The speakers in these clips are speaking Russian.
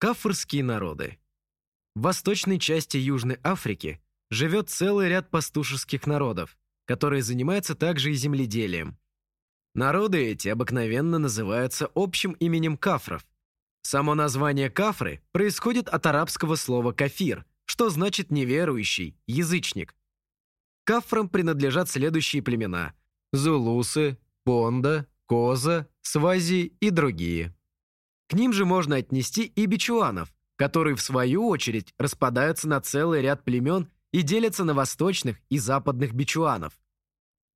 Кафырские народы. В восточной части Южной Африки живет целый ряд пастушеских народов, которые занимаются также и земледелием. Народы эти обыкновенно называются общим именем кафров. Само название кафры происходит от арабского слова «кафир», что значит «неверующий», «язычник». Кафрам принадлежат следующие племена – зулусы, понда, коза, свази и другие. К ним же можно отнести и бичуанов, которые в свою очередь распадаются на целый ряд племен и делятся на восточных и западных бичуанов.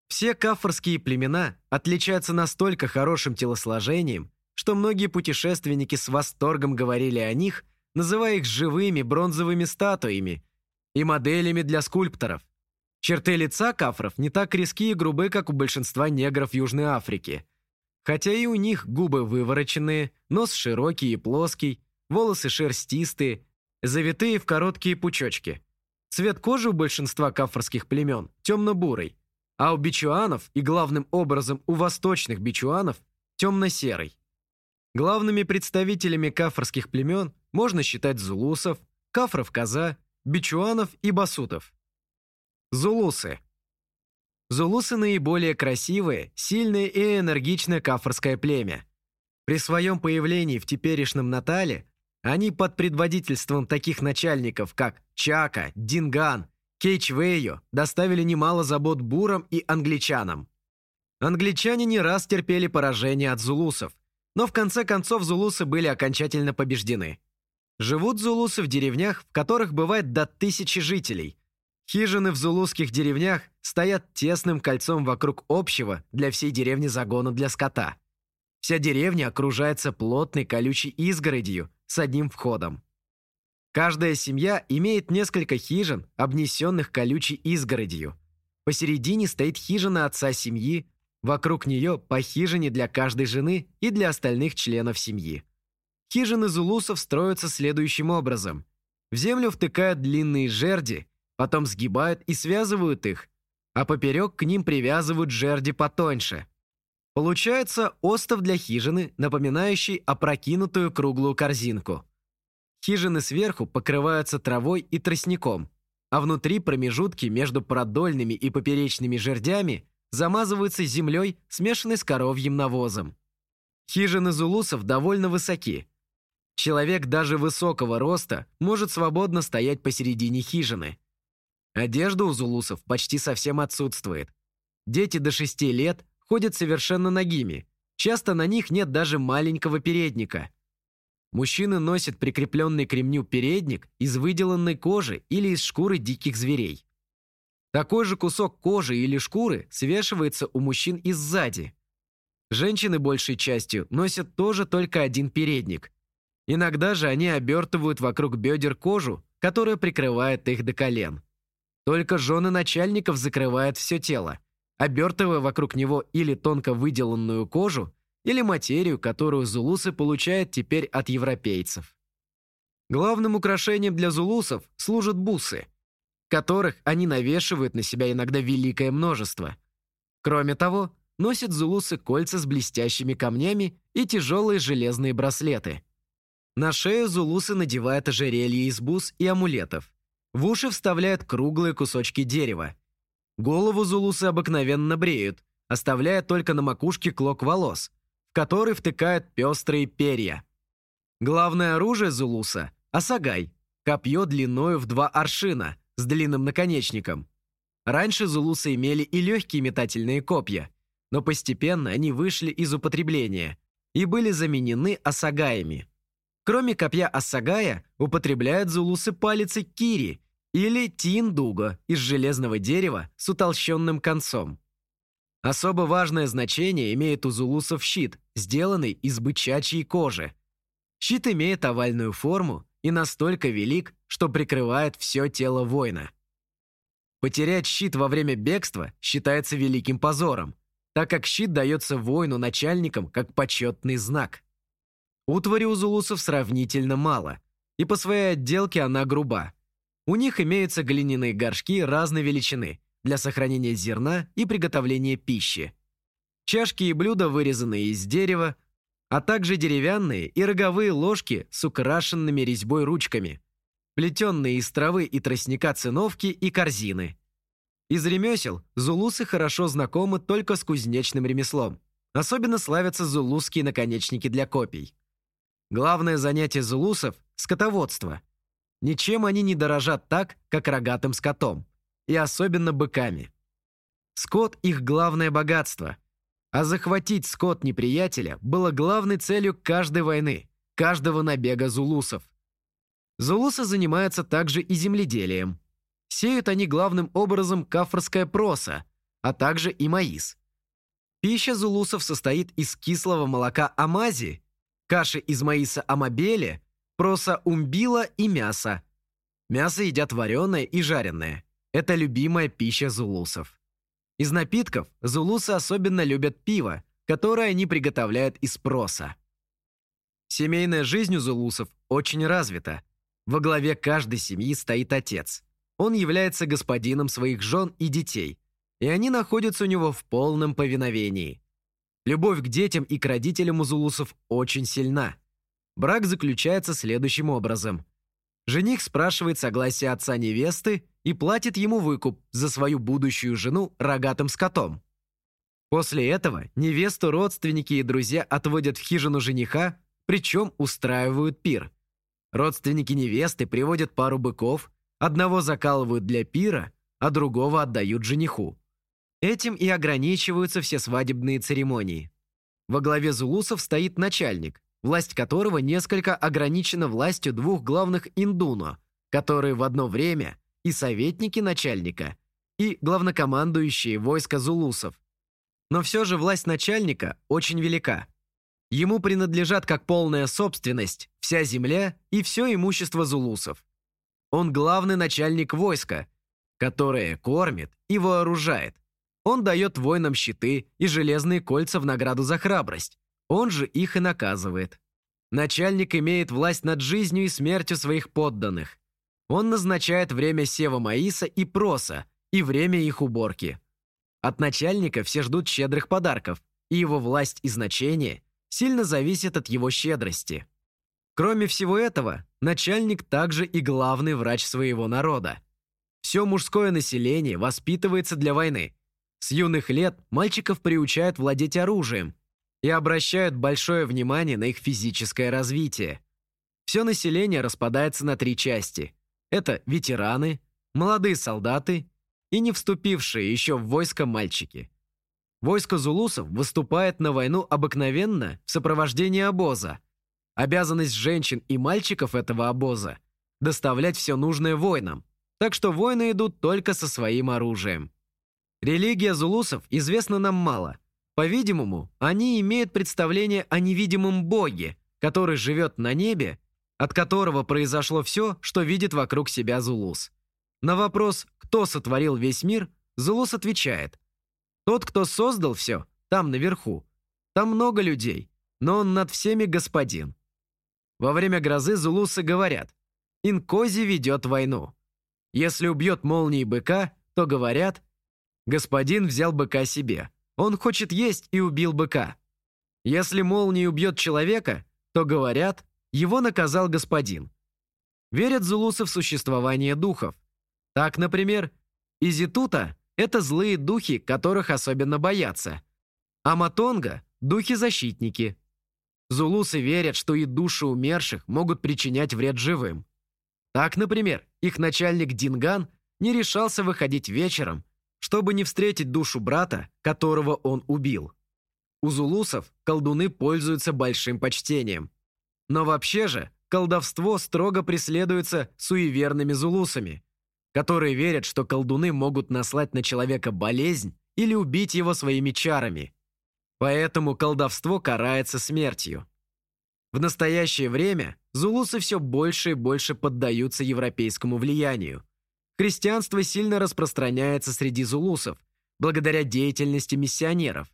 Все кафорские племена отличаются настолько хорошим телосложением, что многие путешественники с восторгом говорили о них, называя их живыми бронзовыми статуями и моделями для скульпторов. Черты лица кафров не так резки и грубы, как у большинства негров Южной Африки – Хотя и у них губы вывороченные, нос широкий и плоский, волосы шерстистые, завитые в короткие пучочки. Цвет кожи у большинства кафорских племен темно-бурый, а у бичуанов и главным образом у восточных бичуанов темно-серый. Главными представителями кафорских племен можно считать зулусов, кафров-коза, бичуанов и басутов. Зулусы – Зулусы наиболее красивое, сильное и энергичное кафорское племя. При своем появлении в теперешнем Натале они под предводительством таких начальников, как Чака, Динган, Кейчвейо, доставили немало забот бурам и англичанам. Англичане не раз терпели поражение от зулусов, но в конце концов зулусы были окончательно побеждены. Живут зулусы в деревнях, в которых бывает до тысячи жителей – Хижины в зулузских деревнях стоят тесным кольцом вокруг общего для всей деревни загона для скота. Вся деревня окружается плотной колючей изгородью с одним входом. Каждая семья имеет несколько хижин, обнесенных колючей изгородью. Посередине стоит хижина отца семьи, вокруг нее по хижине для каждой жены и для остальных членов семьи. Хижины зулусов строятся следующим образом. В землю втыкают длинные жерди – потом сгибают и связывают их, а поперек к ним привязывают жерди потоньше. Получается остов для хижины, напоминающий опрокинутую круглую корзинку. Хижины сверху покрываются травой и тростником, а внутри промежутки между продольными и поперечными жердями замазываются землей, смешанной с коровьим навозом. Хижины зулусов довольно высоки. Человек даже высокого роста может свободно стоять посередине хижины. Одежда у зулусов почти совсем отсутствует. Дети до 6 лет ходят совершенно нагими. Часто на них нет даже маленького передника. Мужчины носят прикрепленный к ремню передник из выделанной кожи или из шкуры диких зверей. Такой же кусок кожи или шкуры свешивается у мужчин и сзади. Женщины большей частью носят тоже только один передник. Иногда же они обертывают вокруг бедер кожу, которая прикрывает их до колен. Только жены начальников закрывают все тело, обертывая вокруг него или тонко выделанную кожу, или материю, которую зулусы получают теперь от европейцев. Главным украшением для зулусов служат бусы, которых они навешивают на себя иногда великое множество. Кроме того, носят зулусы кольца с блестящими камнями и тяжелые железные браслеты. На шею зулусы надевают ожерелья из бус и амулетов. В уши вставляют круглые кусочки дерева. Голову зулусы обыкновенно бреют, оставляя только на макушке клок волос, в который втыкают пестрые перья. Главное оружие зулуса – асагай, копье длиною в два аршина с длинным наконечником. Раньше зулусы имели и легкие метательные копья, но постепенно они вышли из употребления и были заменены асагаями. Кроме копья Ассагая, употребляют зулусы палицы кири или тиндуга из железного дерева с утолщенным концом. Особо важное значение имеет у зулусов щит, сделанный из бычачьей кожи. Щит имеет овальную форму и настолько велик, что прикрывает все тело воина. Потерять щит во время бегства считается великим позором, так как щит дается воину начальникам как почетный знак. Утвари у зулусов сравнительно мало, и по своей отделке она груба. У них имеются глиняные горшки разной величины для сохранения зерна и приготовления пищи. Чашки и блюда вырезаны из дерева, а также деревянные и роговые ложки с украшенными резьбой ручками, плетенные из травы и тростника циновки и корзины. Из ремесел зулусы хорошо знакомы только с кузнечным ремеслом. Особенно славятся зулусские наконечники для копий. Главное занятие зулусов – скотоводство. Ничем они не дорожат так, как рогатым скотом, и особенно быками. Скот – их главное богатство, а захватить скот неприятеля было главной целью каждой войны, каждого набега зулусов. Зулусы занимаются также и земледелием. Сеют они главным образом кафрская проса, а также и маис. Пища зулусов состоит из кислого молока амази, каши из маиса амабели, проса умбила и мяса. Мясо едят вареное и жареное. Это любимая пища зулусов. Из напитков зулусы особенно любят пиво, которое они приготовляют из проса. Семейная жизнь у зулусов очень развита. Во главе каждой семьи стоит отец. Он является господином своих жен и детей, и они находятся у него в полном повиновении. Любовь к детям и к родителям у зулусов очень сильна. Брак заключается следующим образом. Жених спрашивает согласие отца невесты и платит ему выкуп за свою будущую жену рогатым скотом. После этого невесту родственники и друзья отводят в хижину жениха, причем устраивают пир. Родственники невесты приводят пару быков, одного закалывают для пира, а другого отдают жениху. Этим и ограничиваются все свадебные церемонии. Во главе зулусов стоит начальник, власть которого несколько ограничена властью двух главных индуно, которые в одно время и советники начальника, и главнокомандующие войска зулусов. Но все же власть начальника очень велика. Ему принадлежат как полная собственность, вся земля и все имущество зулусов. Он главный начальник войска, которое кормит и вооружает. Он дает воинам щиты и железные кольца в награду за храбрость. Он же их и наказывает. Начальник имеет власть над жизнью и смертью своих подданных. Он назначает время сева маиса и проса и время их уборки. От начальника все ждут щедрых подарков, и его власть и значение сильно зависят от его щедрости. Кроме всего этого, начальник также и главный врач своего народа. Все мужское население воспитывается для войны. С юных лет мальчиков приучают владеть оружием и обращают большое внимание на их физическое развитие. Все население распадается на три части – это ветераны, молодые солдаты и не вступившие еще в войско мальчики. Войско зулусов выступает на войну обыкновенно в сопровождении обоза. Обязанность женщин и мальчиков этого обоза – доставлять все нужное воинам, так что воины идут только со своим оружием. Религия зулусов известна нам мало. По-видимому, они имеют представление о невидимом боге, который живет на небе от которого произошло все, что видит вокруг себя Зулус. На вопрос «Кто сотворил весь мир?» Зулус отвечает «Тот, кто создал все, там наверху. Там много людей, но он над всеми господин». Во время грозы Зулусы говорят «Инкози ведет войну». Если убьет молнией быка, то говорят «Господин взял быка себе. Он хочет есть и убил быка». Если молнией убьет человека, то говорят его наказал господин. Верят зулусы в существование духов. Так, например, Изитута – это злые духи, которых особенно боятся. А Матонга – духи-защитники. Зулусы верят, что и души умерших могут причинять вред живым. Так, например, их начальник Динган не решался выходить вечером, чтобы не встретить душу брата, которого он убил. У зулусов колдуны пользуются большим почтением. Но вообще же, колдовство строго преследуется суеверными зулусами, которые верят, что колдуны могут наслать на человека болезнь или убить его своими чарами. Поэтому колдовство карается смертью. В настоящее время зулусы все больше и больше поддаются европейскому влиянию. Христианство сильно распространяется среди зулусов, благодаря деятельности миссионеров.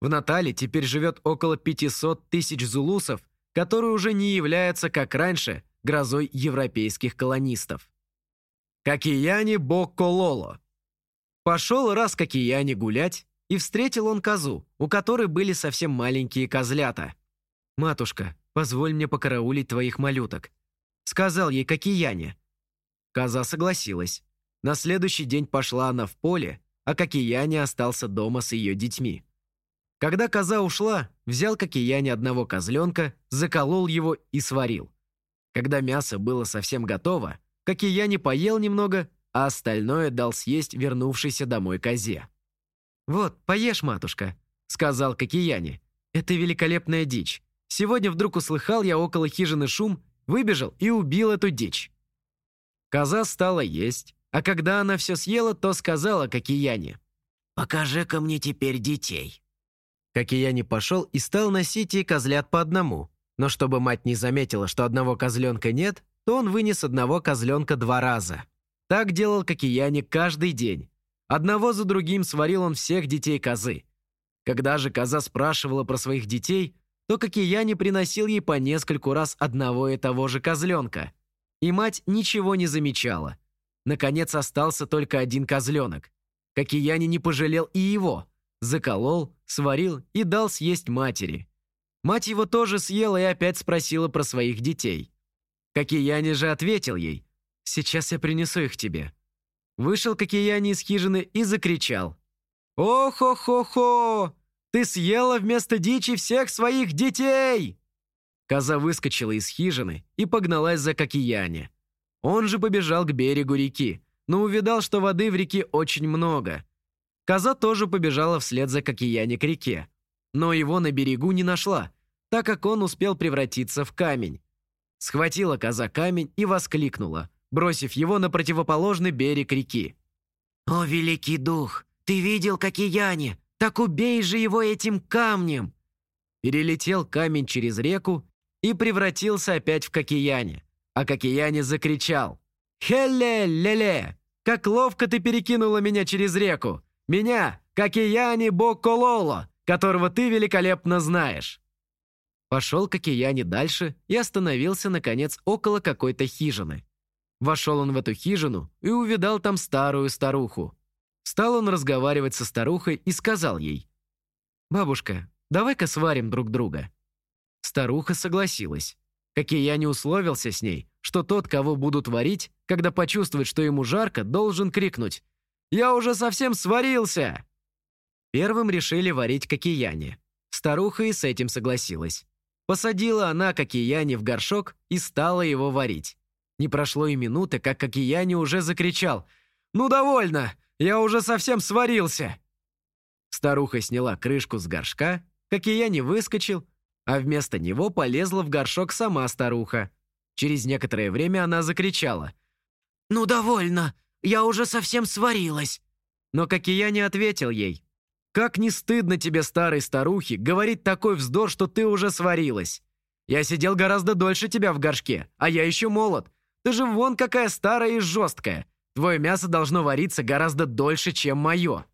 В Натале теперь живет около 500 тысяч зулусов который уже не является, как раньше, грозой европейских колонистов. Какияни Боккололо. Пошел раз Какияни гулять, и встретил он козу, у которой были совсем маленькие козлята. «Матушка, позволь мне покараулить твоих малюток», — сказал ей Кокияне. Коза согласилась. На следующий день пошла она в поле, а Кокияне остался дома с ее детьми. Когда коза ушла, взял Кокияне одного козленка, заколол его и сварил. Когда мясо было совсем готово, Кокияне поел немного, а остальное дал съесть вернувшейся домой козе. «Вот, поешь, матушка», — сказал Кокияне. «Это великолепная дичь. Сегодня вдруг услыхал я около хижины шум, выбежал и убил эту дичь». Коза стала есть, а когда она все съела, то сказала Кокияне. «Покажи-ка мне теперь детей». Кокияне пошел и стал носить ей козлят по одному. Но чтобы мать не заметила, что одного козленка нет, то он вынес одного козленка два раза. Так делал Кокияне каждый день. Одного за другим сварил он всех детей козы. Когда же коза спрашивала про своих детей, то Кокияне приносил ей по нескольку раз одного и того же козленка. И мать ничего не замечала. Наконец остался только один козленок. Кокияне не пожалел и его. Заколол, сварил и дал съесть матери. Мать его тоже съела и опять спросила про своих детей. Кокияне же ответил ей, «Сейчас я принесу их тебе». Вышел Кокияни из хижины и закричал. «О-хо-хо-хо! Ты съела вместо дичи всех своих детей!» Коза выскочила из хижины и погналась за Кокияне. Он же побежал к берегу реки, но увидал, что воды в реке очень много. Коза тоже побежала вслед за Кокияне к реке, но его на берегу не нашла, так как он успел превратиться в камень. Схватила коза камень и воскликнула – бросив его на противоположный берег реки. «О, великий дух, ты видел Кокияне? Так убей же его этим камнем!» Перелетел камень через реку и превратился опять в Кокияне. А Кокияне закричал. «Хеле-леле! Как ловко ты перекинула меня через реку! Меня, Кокияне Бокололо, которого ты великолепно знаешь!» Пошел Кокияне дальше и остановился, наконец, около какой-то хижины. Вошел он в эту хижину и увидал там старую старуху. Стал он разговаривать со старухой и сказал ей, «Бабушка, давай-ка сварим друг друга». Старуха согласилась. Как и я не условился с ней, что тот, кого будут варить, когда почувствует, что ему жарко, должен крикнуть «Я уже совсем сварился!» Первым решили варить кокияне. Старуха и с этим согласилась. Посадила она кокияне в горшок и стала его варить. Не прошло и минуты, как Кокияни уже закричал «Ну довольно! Я уже совсем сварился!» Старуха сняла крышку с горшка, Кокияни выскочил, а вместо него полезла в горшок сама старуха. Через некоторое время она закричала «Ну довольно! Я уже совсем сварилась!» Но Кокияни ответил ей «Как не стыдно тебе, старой старухе, говорить такой вздор, что ты уже сварилась! Я сидел гораздо дольше тебя в горшке, а я еще молод, ты же вон какая старая и жесткая. Твое мясо должно вариться гораздо дольше, чем мое».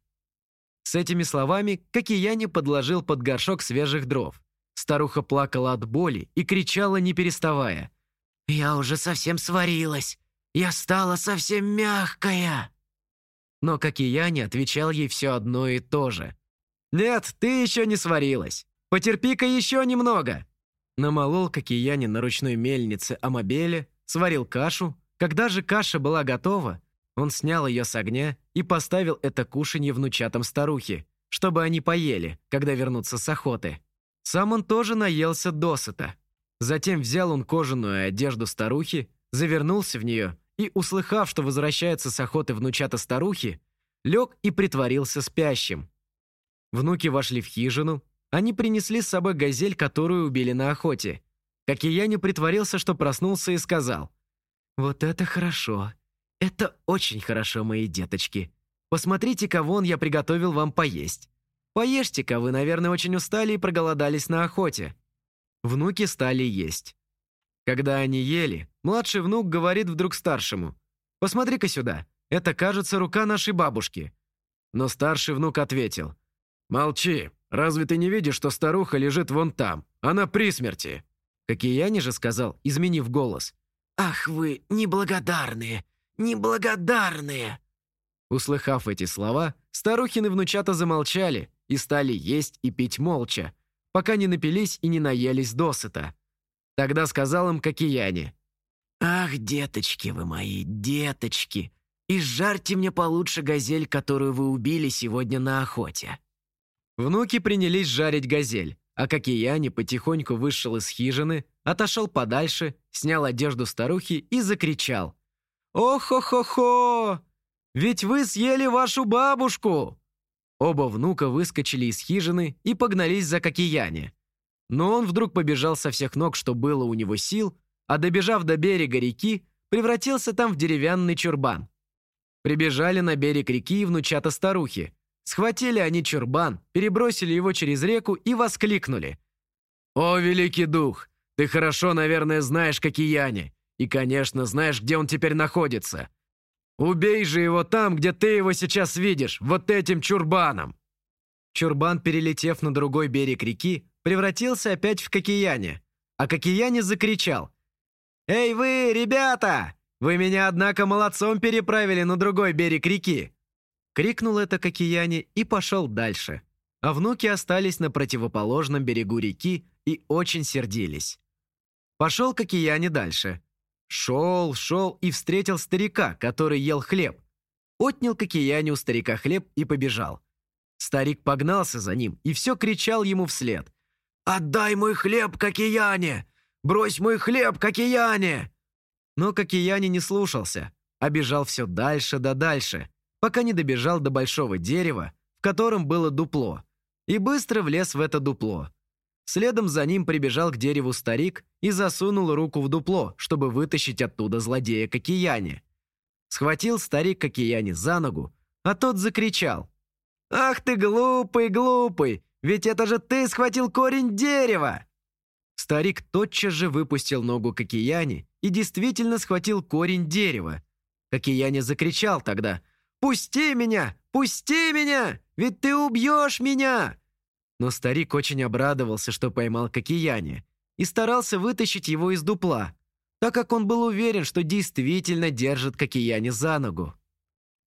С этими словами Кокияне подложил под горшок свежих дров. Старуха плакала от боли и кричала, не переставая. «Я уже совсем сварилась. Я стала совсем мягкая». Но Кокияне отвечал ей все одно и то же. «Нет, ты еще не сварилась. Потерпи-ка еще немного». Намолол Кокияне на ручной мельнице Амабеле сварил кашу. Когда же каша была готова, он снял ее с огня и поставил это кушанье внучатам старухи, чтобы они поели, когда вернутся с охоты. Сам он тоже наелся досыта. Затем взял он кожаную одежду старухи, завернулся в нее и, услыхав, что возвращается с охоты внучата старухи, лег и притворился спящим. Внуки вошли в хижину, они принесли с собой газель, которую убили на охоте, как и я не притворился, что проснулся и сказал. «Вот это хорошо. Это очень хорошо, мои деточки. Посмотрите-ка, вон я приготовил вам поесть. Поешьте-ка, вы, наверное, очень устали и проголодались на охоте». Внуки стали есть. Когда они ели, младший внук говорит вдруг старшему. «Посмотри-ка сюда, это, кажется, рука нашей бабушки». Но старший внук ответил. «Молчи, разве ты не видишь, что старуха лежит вон там? Она при смерти». Как и я же сказал, изменив голос. «Ах вы, неблагодарные! Неблагодарные!» Услыхав эти слова, старухины внучата замолчали и стали есть и пить молча. пока не напились и не наелись досыта. Тогда сказал им Кокияне. «Ах, деточки вы мои, деточки, и жарьте мне получше газель, которую вы убили сегодня на охоте». Внуки принялись жарить газель, а Кокияне потихоньку вышел из хижины, отошел подальше, снял одежду старухи и закричал. «О-хо-хо-хо! Ведь вы съели вашу бабушку!» Оба внука выскочили из хижины и погнались за Кокияне. Но он вдруг побежал со всех ног, что было у него сил, а добежав до берега реки, превратился там в деревянный чурбан. Прибежали на берег реки внучата старухи. Схватили они чурбан, перебросили его через реку и воскликнули. «О, великий дух! Ты хорошо, наверное, знаешь Кокияне, и, конечно, знаешь, где он теперь находится. Убей же его там, где ты его сейчас видишь, вот этим чурбаном!» Чурбан, перелетев на другой берег реки, превратился опять в Кокияне, а Кокияне закричал. «Эй вы, ребята! Вы меня, однако, молодцом переправили на другой берег реки!» Крикнул это Кокияне и пошел дальше. А внуки остались на противоположном берегу реки и очень сердились. Пошел Кокияне дальше. Шел, шел и встретил старика, который ел хлеб. Отнял Кокияне у старика хлеб и побежал. Старик погнался за ним и все кричал ему вслед. «Отдай мой хлеб, Кокияне! Брось мой хлеб, Кокияне!» Но Кокияне не слушался, а бежал все дальше да дальше, пока не добежал до большого дерева, в котором было дупло, и быстро влез в это дупло. Следом за ним прибежал к дереву старик и засунул руку в дупло, чтобы вытащить оттуда злодея Кокияне. Схватил старик Кокияне за ногу, а тот закричал. «Ах ты глупый, глупый! Ведь это же ты схватил корень дерева!» Старик тотчас же выпустил ногу Кокияне и действительно схватил корень дерева. Кокияне закричал тогда «Пусти меня! Пусти меня! Ведь ты убьешь меня!» Но старик очень обрадовался, что поймал Кокияне, и старался вытащить его из дупла, так как он был уверен, что действительно держит Кокияне за ногу.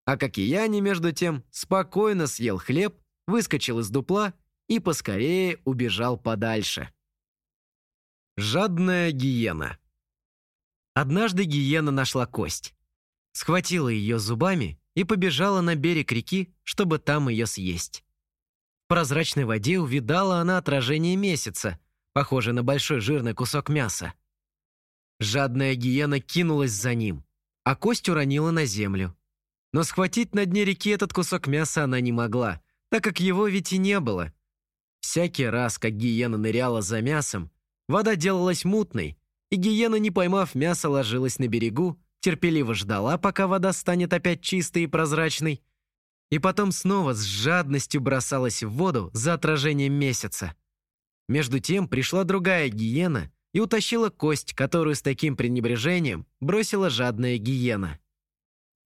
А Кокияне, между тем, спокойно съел хлеб, выскочил из дупла и поскорее убежал подальше. Жадная гиена Однажды гиена нашла кость, схватила ее зубами и побежала на берег реки, чтобы там ее съесть. Прозрачной воде увидала она отражение месяца, похожее на большой жирный кусок мяса. Жадная гиена кинулась за ним, а кость уронила на землю. Но схватить на дне реки этот кусок мяса она не могла, так как его ведь и не было. Всякий раз, как гиена ныряла за мясом, вода делалась мутной, и гиена, не поймав мясо, ложилась на берегу, терпеливо ждала, пока вода станет опять чистой и прозрачной, и потом снова с жадностью бросалась в воду за отражением месяца. Между тем пришла другая гиена и утащила кость, которую с таким пренебрежением бросила жадная гиена.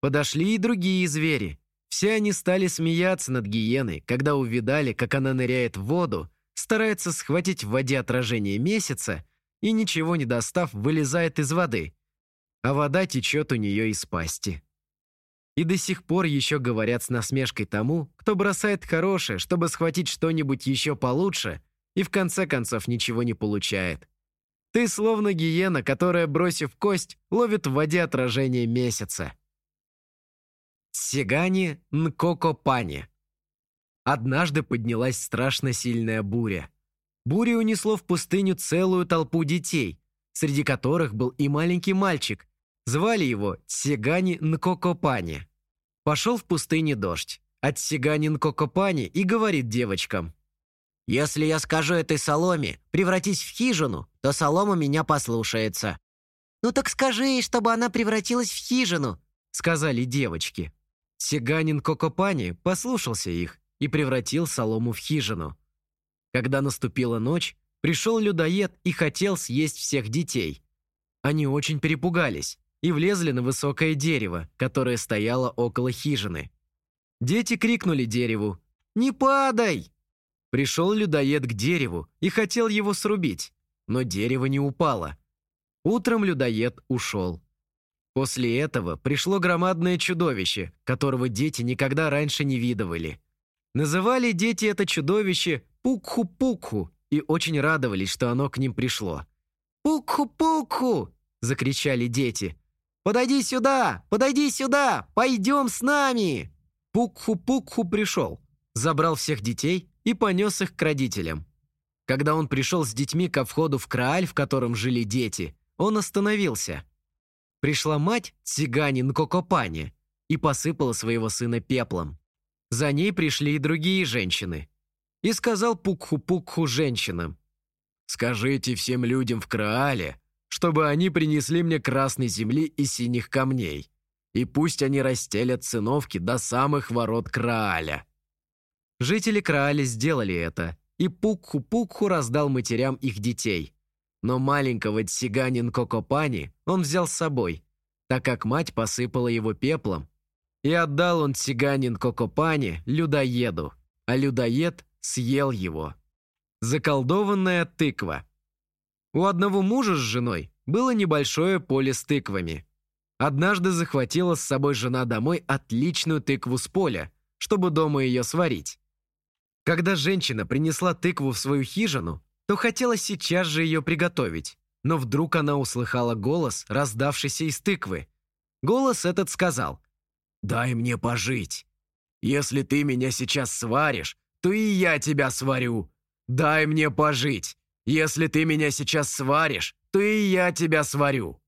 Подошли и другие звери. Все они стали смеяться над гиеной, когда увидали, как она ныряет в воду, старается схватить в воде отражение месяца и, ничего не достав, вылезает из воды, а вода течет у нее из пасти. И до сих пор еще говорят с насмешкой тому, кто бросает хорошее, чтобы схватить что-нибудь еще получше, и в конце концов ничего не получает. Ты словно гиена, которая, бросив кость, ловит в воде отражение месяца. Сигани Нкокопани. Однажды поднялась страшно сильная буря. Буря унесло в пустыню целую толпу детей, среди которых был и маленький мальчик, Звали его Тсигани Нкокопани. Пошел в пустыне дождь. От Сигани Нкокопани и говорит девочкам. «Если я скажу этой соломе, превратись в хижину, то солома меня послушается». «Ну так скажи чтобы она превратилась в хижину», — сказали девочки. Сиганин Кокопани послушался их и превратил солому в хижину. Когда наступила ночь, пришел людоед и хотел съесть всех детей. Они очень перепугались и влезли на высокое дерево, которое стояло около хижины. Дети крикнули дереву «Не падай!». Пришел людоед к дереву и хотел его срубить, но дерево не упало. Утром людоед ушел. После этого пришло громадное чудовище, которого дети никогда раньше не видывали. Называли дети это чудовище Пукху-Пукху и очень радовались, что оно к ним пришло. «Пукху-пукху!» – закричали дети. «Подойди сюда! Подойди сюда! Пойдем с нами!» Пукху-пукху пришел, забрал всех детей и понес их к родителям. Когда он пришел с детьми ко входу в Крааль, в котором жили дети, он остановился. Пришла мать Цыганин Кокопани и посыпала своего сына пеплом. За ней пришли и другие женщины. И сказал Пукху-Пукху женщинам, «Скажите всем людям в Краале, чтобы они принесли мне красной земли и синих камней, и пусть они расстелят циновки до самых ворот Крааля». Жители Крааля сделали это, и Пукху-Пукху раздал матерям их детей. Но маленького Тсиганин Кокопани он взял с собой, так как мать посыпала его пеплом, и отдал он Тсиганин Кокопани людоеду, а людоед съел его. Заколдованная тыква. У одного мужа с женой было небольшое поле с тыквами. Однажды захватила с собой жена домой отличную тыкву с поля, чтобы дома ее сварить. Когда женщина принесла тыкву в свою хижину, то хотела сейчас же ее приготовить, но вдруг она услыхала голос, раздавшийся из тыквы. Голос этот сказал «Дай мне пожить. Если ты меня сейчас сваришь, то и я тебя сварю. Дай мне пожить. Если ты меня сейчас сваришь, то и я тебя сварю».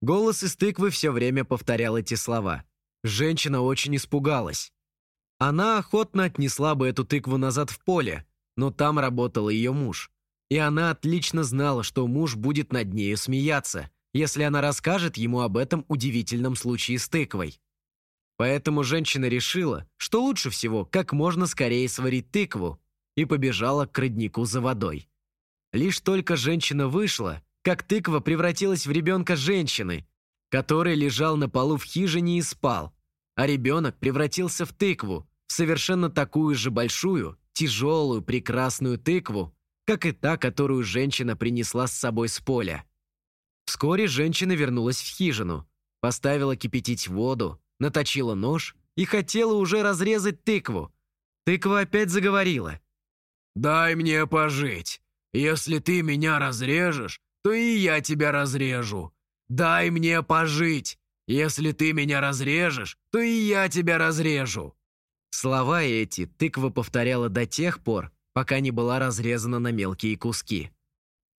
Голос из тыквы все время повторял эти слова. Женщина очень испугалась. Она охотно отнесла бы эту тыкву назад в поле, но там работал ее муж. И она отлично знала, что муж будет над нею смеяться, если она расскажет ему об этом удивительном случае с тыквой. Поэтому женщина решила, что лучше всего как можно скорее сварить тыкву, и побежала к роднику за водой. Лишь только женщина вышла, как тыква превратилась в ребенка женщины, который лежал на полу в хижине и спал, а ребенок превратился в тыкву, в совершенно такую же большую, тяжелую, прекрасную тыкву, как и та, которую женщина принесла с собой с поля. Вскоре женщина вернулась в хижину, поставила кипятить воду, наточила нож и хотела уже разрезать тыкву. Тыква опять заговорила. «Дай мне пожить. Если ты меня разрежешь, то и я тебя разрежу. Дай мне пожить. Если ты меня разрежешь, то и я тебя разрежу». Слова эти тыква повторяла до тех пор, пока не была разрезана на мелкие куски.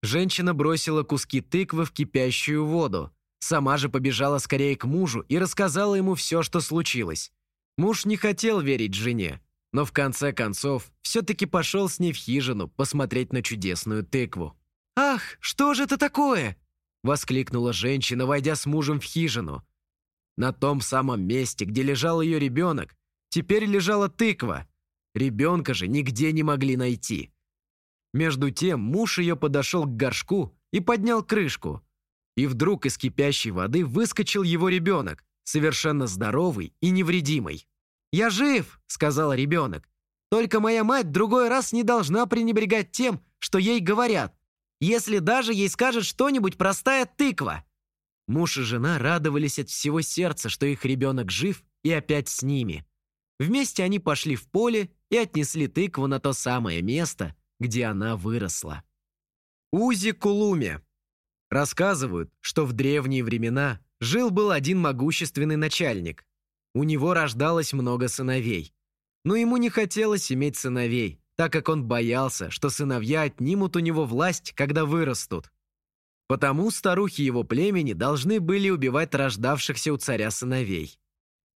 Женщина бросила куски тыквы в кипящую воду. Сама же побежала скорее к мужу и рассказала ему все, что случилось. Муж не хотел верить жене, но в конце концов все-таки пошел с ней в хижину посмотреть на чудесную тыкву. «Ах, что же это такое?» – воскликнула женщина, войдя с мужем в хижину. На том самом месте, где лежал ее ребенок, теперь лежала тыква. Ребенка же нигде не могли найти. Между тем муж ее подошел к горшку и поднял крышку. И вдруг из кипящей воды выскочил его ребенок, совершенно здоровый и невредимый. «Я жив!» – сказал ребенок. «Только моя мать другой раз не должна пренебрегать тем, что ей говорят, если даже ей скажет что-нибудь простая тыква». Муж и жена радовались от всего сердца, что их ребенок жив и опять с ними. Вместе они пошли в поле и отнесли тыкву на то самое место, где она выросла. Узи Кулуме. Рассказывают, что в древние времена жил-был один могущественный начальник. У него рождалось много сыновей. Но ему не хотелось иметь сыновей, так как он боялся, что сыновья отнимут у него власть, когда вырастут. Потому старухи его племени должны были убивать рождавшихся у царя сыновей.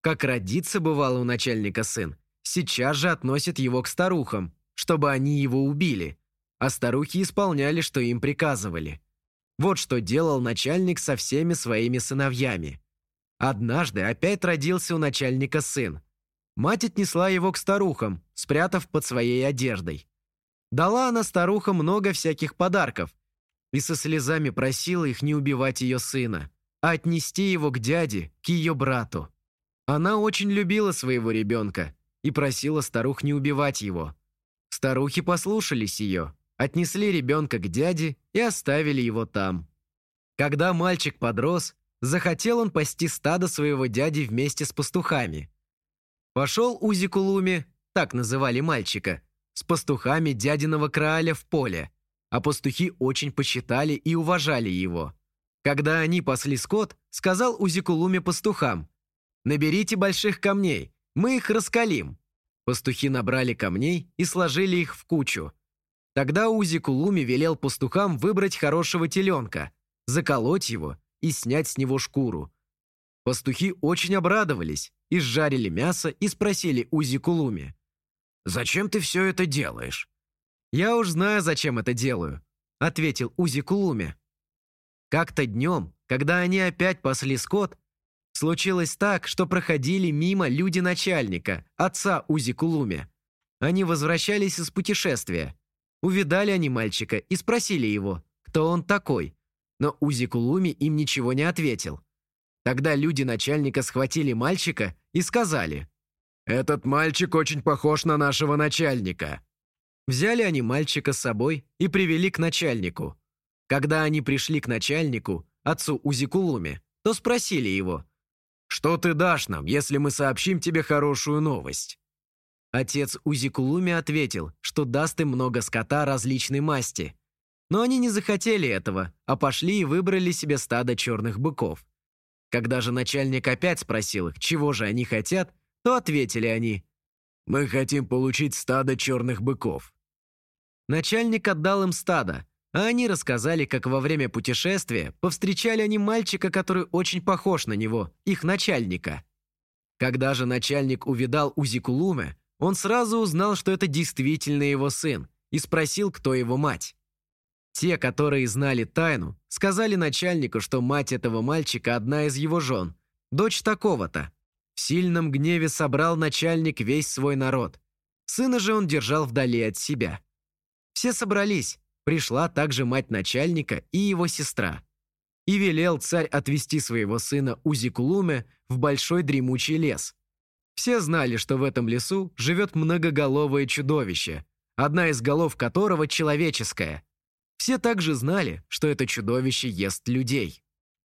Как родиться бывало у начальника сын, сейчас же относят его к старухам, чтобы они его убили, а старухи исполняли, что им приказывали. Вот что делал начальник со всеми своими сыновьями. Однажды опять родился у начальника сын. Мать отнесла его к старухам, спрятав под своей одеждой. Дала она старухам много всяких подарков, и со слезами просила их не убивать ее сына, а отнести его к дяде, к ее брату. Она очень любила своего ребенка и просила старух не убивать его. Старухи послушались ее, отнесли ребенка к дяде и оставили его там. Когда мальчик подрос, захотел он пасти стадо своего дяди вместе с пастухами. Пошел Узикулуми, так называли мальчика, с пастухами дядиного крааля в поле – а пастухи очень почитали и уважали его. Когда они пасли скот, сказал Узикулуме пастухам, «Наберите больших камней, мы их раскалим». Пастухи набрали камней и сложили их в кучу. Тогда Узикулуми велел пастухам выбрать хорошего теленка, заколоть его и снять с него шкуру. Пастухи очень обрадовались, и сжарили мясо и спросили Узикулуми, «Зачем ты все это делаешь?» «Я уж знаю, зачем это делаю», — ответил Узикулуми. Как-то днем, когда они опять пасли скот, случилось так, что проходили мимо люди начальника, отца Узикулуми. Они возвращались из путешествия. Увидали они мальчика и спросили его, кто он такой, но Узикулуми им ничего не ответил. Тогда люди начальника схватили мальчика и сказали, «Этот мальчик очень похож на нашего начальника». Взяли они мальчика с собой и привели к начальнику. Когда они пришли к начальнику, отцу Узикулуме, то спросили его, «Что ты дашь нам, если мы сообщим тебе хорошую новость?» Отец Узикулуми ответил, что даст им много скота различной масти. Но они не захотели этого, а пошли и выбрали себе стадо черных быков. Когда же начальник опять спросил их, чего же они хотят, то ответили они, «Мы хотим получить стадо черных быков». Начальник отдал им стадо, а они рассказали, как во время путешествия повстречали они мальчика, который очень похож на него, их начальника. Когда же начальник увидал Узикулуме, он сразу узнал, что это действительно его сын, и спросил, кто его мать. Те, которые знали тайну, сказали начальнику, что мать этого мальчика одна из его жен, дочь такого-то. В сильном гневе собрал начальник весь свой народ. Сына же он держал вдали от себя. Все собрались, пришла также мать начальника и его сестра. И велел царь отвести своего сына Узикулуме в большой дремучий лес. Все знали, что в этом лесу живет многоголовое чудовище, одна из голов которого человеческая – все также знали, что это чудовище ест людей.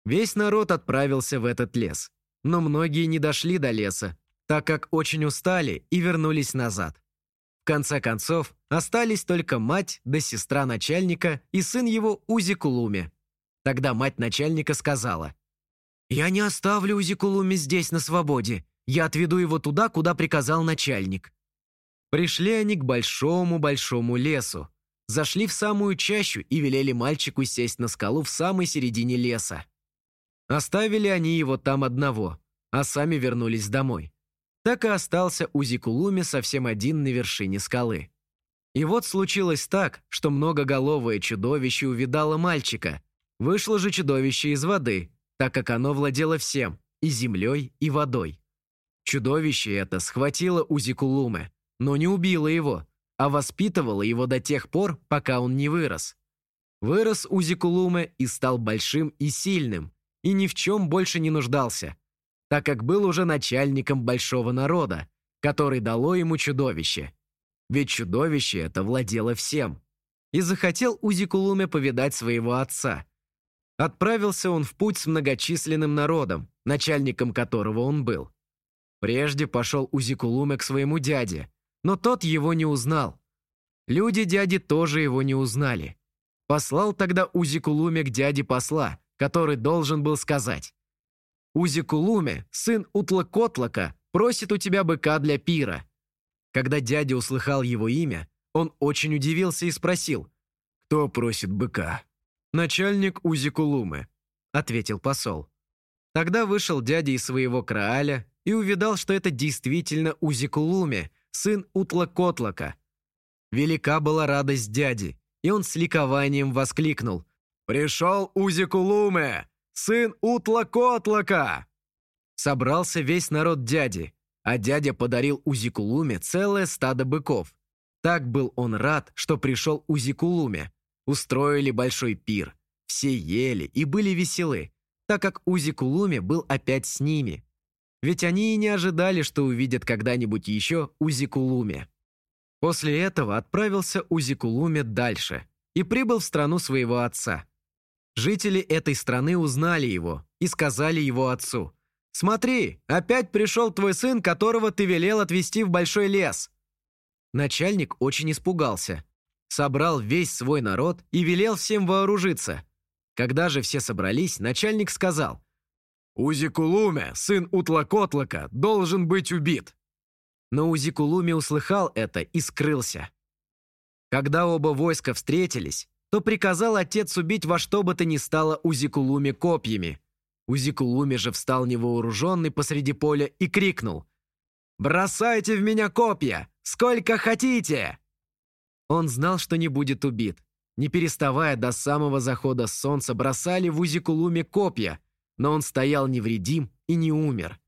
Весь народ отправился в этот лес. Но многие не дошли до леса, так как очень устали и вернулись назад. В конце концов, остались только мать да сестра начальника и сын его Узикулуми. Тогда мать начальника сказала, «Я не оставлю Узикулуми здесь на свободе. Я отведу его туда, куда приказал начальник». Пришли они к большому-большому лесу, зашли в самую чащу и велели мальчику сесть на скалу в самой середине леса. Оставили они его там одного, а сами вернулись домой. Так и остался Узикулуми совсем один на вершине скалы. И вот случилось так, что многоголовое чудовище увидало мальчика. Вышло же чудовище из воды, так как оно владело всем – и землей, и водой. Чудовище это схватило Узикулуме, но не убило его, а воспитывала его до тех пор, пока он не вырос. Вырос Узикулуме и стал большим и сильным, и ни в чем больше не нуждался, так как был уже начальником большого народа, который дало ему чудовище. Ведь чудовище это владело всем. И захотел Узикулуме повидать своего отца. Отправился он в путь с многочисленным народом, начальником которого он был. Прежде пошел Узикулуме к своему дяде – но тот его не узнал. Люди дяди тоже его не узнали. Послал тогда Узикулуме к дяде посла, который должен был сказать. «Узикулуме, сын Утлакотлака, просит у тебя быка для пира». Когда дядя услыхал его имя, он очень удивился и спросил, «Кто просит быка?» «Начальник Узикулумы», — ответил посол. Тогда вышел дядя из своего крааля и увидал, что это действительно Узикулуме, сын Утла-Котлака. Велика была радость дяди, и он с ликованием воскликнул. «Пришел Узикулуме, сын Утла-Котлака!» Собрался весь народ дяди, а дядя подарил Узикулуме целое стадо быков. Так был он рад, что пришел Узикулуме. Устроили большой пир. Все ели и были веселы, так как Узикулуме был опять с ними. Ведь они и не ожидали, что увидят когда-нибудь еще Узикулуме. После этого отправился Узикулуме дальше и прибыл в страну своего отца. Жители этой страны узнали его и сказали его отцу, «Смотри, опять пришел твой сын, которого ты велел отвезти в большой лес». Начальник очень испугался. собрал весь свой народ и велел всем вооружиться. Когда же все собрались, начальник сказал, «Узикулуме, сын Утлакотлака, должен быть убит». Но Узикулуме услыхал это и скрылся. Когда оба войска встретились, то приказал отец убить во что бы то ни стало Узикулуме копьями. Узикулуме же встал невооруженный посреди поля и крикнул «Бросайте в меня копья! Сколько хотите!» Он знал, что не будет убит. Не переставая до самого захода солнца, бросали в Узикулуме копья, но он стоял невредим и не умер.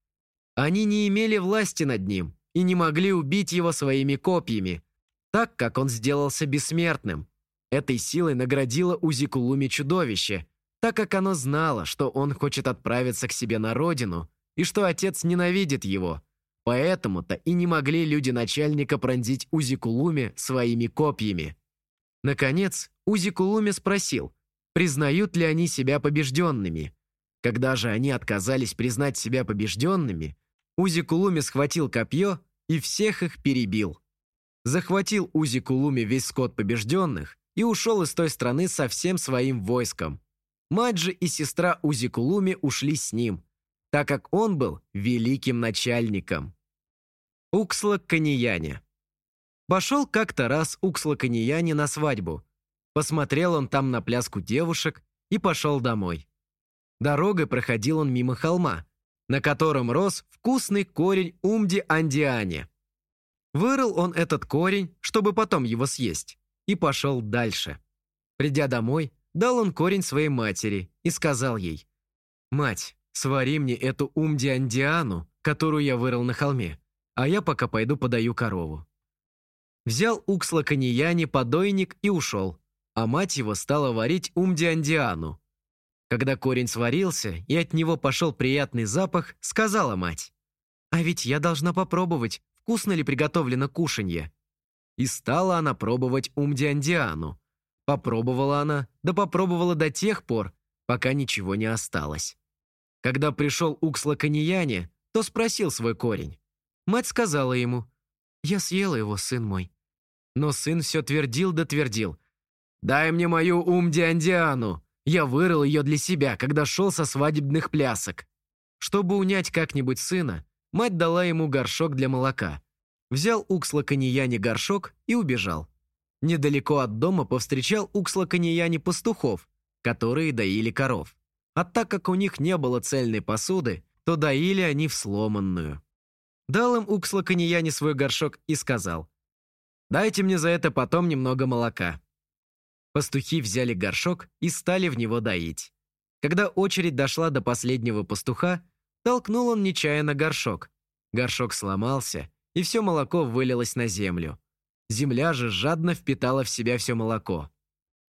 Они не имели власти над ним и не могли убить его своими копьями, так как он сделался бессмертным. Этой силой наградило Узикулуме чудовище, так как оно знало, что он хочет отправиться к себе на родину и что отец ненавидит его. Поэтому-то и не могли люди начальника пронзить Узикулуме своими копьями. Наконец, Узикулуме спросил, признают ли они себя побежденными. Когда же они отказались признать себя побежденными, Узикулуме схватил копье и всех их перебил. Захватил Узикулуме весь скот побежденных и ушел из той страны со всем своим войском. Мать же и сестра Узикулуми ушли с ним, так как он был великим начальником. Уксла Канияне Пошел как-то раз Уксла Канияне на свадьбу. Посмотрел он там на пляску девушек и пошел домой. Дорогой проходил он мимо холма, на котором рос вкусный корень умди-андиане. Вырыл он этот корень, чтобы потом его съесть, и пошел дальше. Придя домой, Дал он корень своей матери и сказал ей, «Мать, свари мне эту умдиандиану, которую я вырыл на холме, а я пока пойду подаю корову». Взял Уксла Каньяни подойник и ушел, а мать его стала варить умдиандиану. Когда корень сварился и от него пошел приятный запах, сказала мать, «А ведь я должна попробовать, вкусно ли приготовлено кушанье». И стала она пробовать умдиандиану, Попробовала она, да попробовала до тех пор, пока ничего не осталось. Когда пришел Уксла Каньяне, то спросил свой корень. Мать сказала ему, «Я съела его, сын мой». Но сын все твердил да твердил. «Дай мне мою Умдиандиану! Я вырыл ее для себя, когда шел со свадебных плясок». Чтобы унять как-нибудь сына, мать дала ему горшок для молока. Взял Уксла Каньяне горшок и убежал. Недалеко от дома повстречал Укслаканьяне пастухов, которые доили коров. А так как у них не было цельной посуды, то доили они в сломанную. Дал им Укслаканьяне свой горшок и сказал, «Дайте мне за это потом немного молока». Пастухи взяли горшок и стали в него доить. Когда очередь дошла до последнего пастуха, толкнул он нечаянно горшок. Горшок сломался, и все молоко вылилось на землю. Земля же жадно впитала в себя все молоко.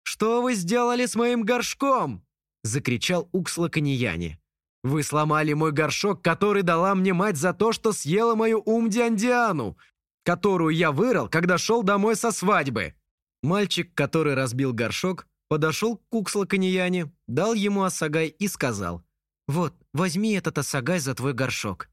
«Что вы сделали с моим горшком?» – закричал Уксла Каньяне. «Вы сломали мой горшок, который дала мне мать за то, что съела мою умдиандиану, которую я вырыл, когда шел домой со свадьбы». Мальчик, который разбил горшок, подошел к Уксла Каньяне, дал ему осагай и сказал, «Вот, возьми этот осагай за твой горшок».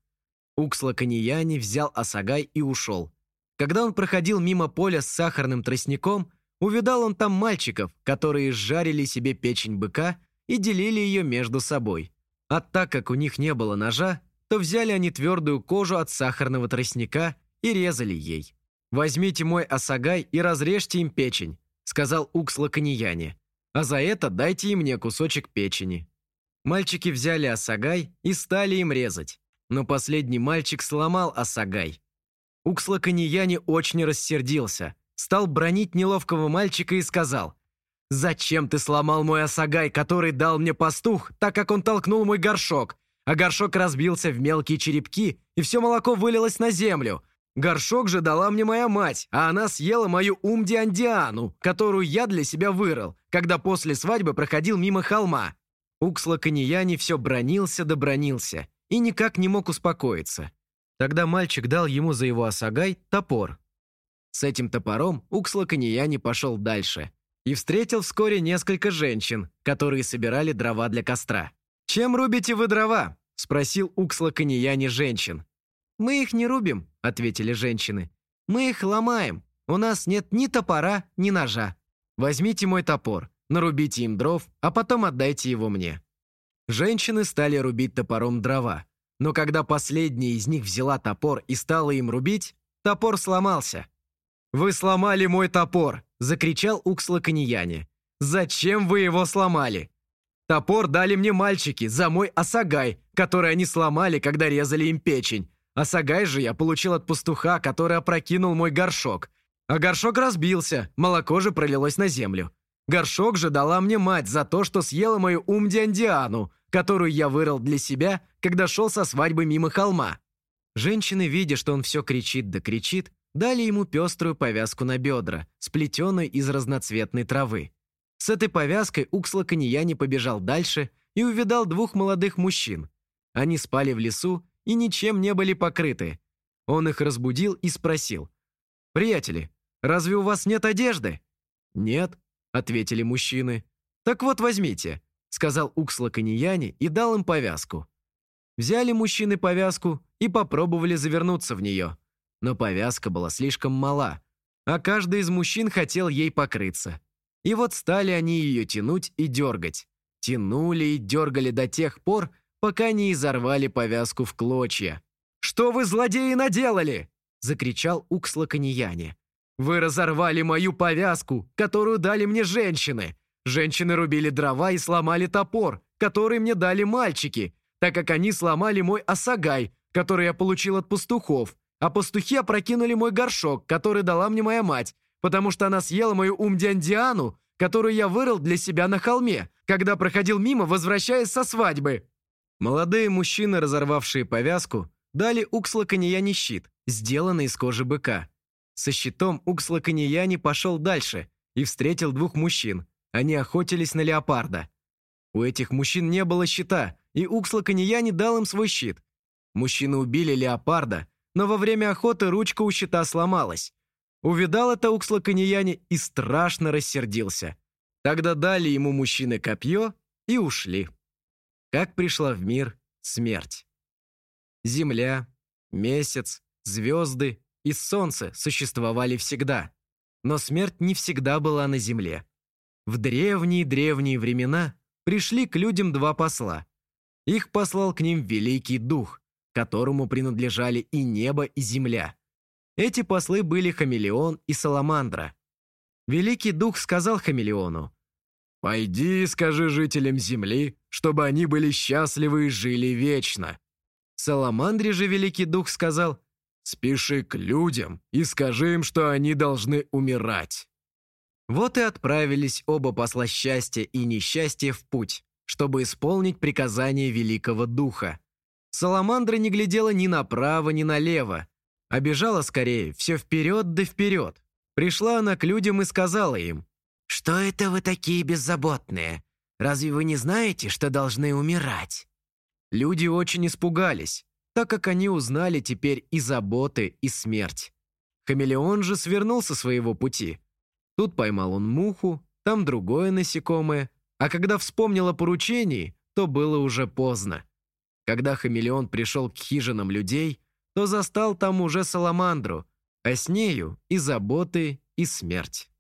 Уксла Каньяне взял осагай и ушел. Когда он проходил мимо поля с сахарным тростником, увидал он там мальчиков, которые жарили себе печень быка и делили ее между собой. А так как у них не было ножа, то взяли они твердую кожу от сахарного тростника и резали ей. «Возьмите мой осагай и разрежьте им печень», сказал Уксла Каньяне. «А за это дайте и мне кусочек печени». Мальчики взяли осагай и стали им резать. Но последний мальчик сломал осагай, Уксла Каньяне очень рассердился, стал бронить неловкого мальчика и сказал, «Зачем ты сломал мой осагай, который дал мне пастух, так как он толкнул мой горшок, а горшок разбился в мелкие черепки, и все молоко вылилось на землю. Горшок же дала мне моя мать, а она съела мою умдиандиану, которую я для себя вырыл, когда после свадьбы проходил мимо холма». Уксла Каньяне все бронился да бронился и никак не мог успокоиться. Тогда мальчик дал ему за его осагай топор. С этим топором Уксла Каньяне пошел дальше и встретил вскоре несколько женщин, которые собирали дрова для костра. «Чем рубите вы дрова?» – спросил Уксла Каньяне женщин. «Мы их не рубим», – ответили женщины. «Мы их ломаем. У нас нет ни топора, ни ножа. Возьмите мой топор, нарубите им дров, а потом отдайте его мне». Женщины стали рубить топором дрова. Но когда последняя из них взяла топор и стала им рубить, топор сломался. «Вы сломали мой топор!» – закричал Уксла Каньяне. «Зачем вы его сломали?» «Топор дали мне мальчики за мой осагай, который они сломали, когда резали им печень. Осагай же я получил от пастуха, который опрокинул мой горшок. А горшок разбился, молоко же пролилось на землю. Горшок же дала мне мать за то, что съела мою умдиандиану, которую я вырыл для себя, когда шел со свадьбы мимо холма. Женщины, видя, что он все кричит да кричит, дали ему пеструю повязку на бедра, сплетенную из разноцветной травы. С этой повязкой Уксла Каньяни побежал дальше и увидал двух молодых мужчин. Они спали в лесу и ничем не были покрыты. Он их разбудил и спросил. «Приятели, Разве у вас нет одежды?» «Нет», — ответили мужчины. «Так вот возьмите», — сказал Уксла Каньяне и дал им повязку. Взяли мужчины повязку и попробовали завернуться в нее. Но повязка была слишком мала, а каждый из мужчин хотел ей покрыться. И вот стали они ее тянуть и дергать. Тянули и дергали до тех пор, пока не изорвали повязку в клочья. «Что вы, злодеи, наделали?» – закричал Уксла Каньяне. Вы разорвали мою повязку, которую дали мне женщины. Женщины рубили дрова и сломали топор, который мне дали мальчики, так как они сломали мой осагай, который я получил от пастухов, а пастухи опрокинули мой горшок, который дала мне моя мать, потому что она съела мою умдиандиану, которую я вырыл для себя на холме, когда проходил мимо, возвращаясь со свадьбы». Молодые мужчины, разорвавшие повязку, дали Уксла Каньяне щит, сделанный из кожи быка. Со щитом Уксла Каньяни пошел дальше и встретил двух мужчин. Они охотились на леопарда. У этих мужчин не было щита, и Уксла Каньяни дал им свой щит. Мужчины убили леопарда, но во время охоты ручка у щита сломалась. Увидал это Уксла Каньяни и страшно рассердился. Тогда дали ему мужчины копье и ушли. Как пришла в мир смерть. Земля, месяц, звезды и солнце существовали всегда, но смерть не всегда была на земле. В древние-древние времена пришли к людям два посла. Их послал к ним Великий Дух, которому принадлежали и небо, и земля. Эти послы были Хамелеон и Саламандра. Великий Дух сказал Хамелеону, «Пойди и скажи жителям земли, чтобы они были счастливы и жили вечно». Саламандре же Великий Дух сказал, Спеши к людям и скажи им, что они должны умирать». Вот и отправились оба посла счастья и несчастья в путь, чтобы исполнить приказание Великого Духа. Саламандра не глядела ни направо, ни налево, а бежала скорее все вперед да вперед. Пришла она к людям и сказала им, «Что это вы такие беззаботные? Разве вы не знаете, что должны умирать?» Люди очень испугались, так как они узнали теперь и заботы, и смерть. Хамелеон же свернул со своего пути. Тут поймал он муху, там другое насекомое, а когда вспомнил о поручении, то было уже поздно. Когда хамелеон пришел к хижинам людей, то застал там уже саламандру, а с нею и заботы, и смерть.